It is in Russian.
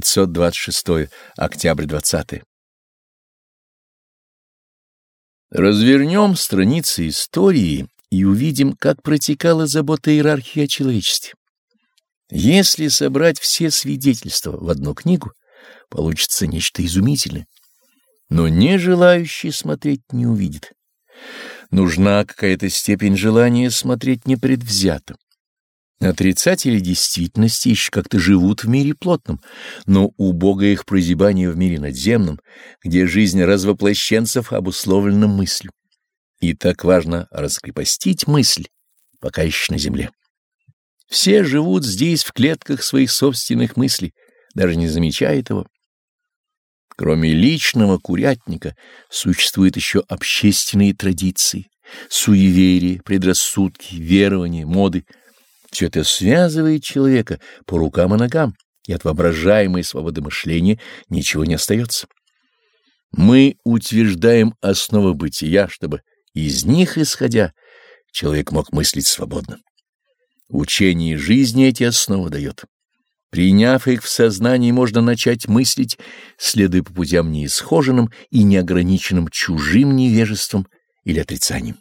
526. Октябрь 20. Развернем страницы истории и увидим, как протекала забота иерархии о человечестве. Если собрать все свидетельства в одну книгу, получится нечто изумительное. Но не желающий смотреть не увидит. Нужна какая-то степень желания смотреть непредвзято. Отрицатели действительности еще как-то живут в мире плотном, но убогое их прозябание в мире надземном, где жизнь развоплощенцев обусловлена мыслью. И так важно раскрепостить мысль, пока еще на земле. Все живут здесь в клетках своих собственных мыслей, даже не замечая этого. Кроме личного курятника существуют еще общественные традиции, суеверия, предрассудки, верования, моды — все это связывает человека по рукам и ногам, и от воображаемой свободы мышления ничего не остается. Мы утверждаем основы бытия, чтобы из них исходя человек мог мыслить свободно. Учение жизни эти основы дает. Приняв их в сознании, можно начать мыслить, следуя по путям неисхоженным и неограниченным чужим невежеством или отрицанием.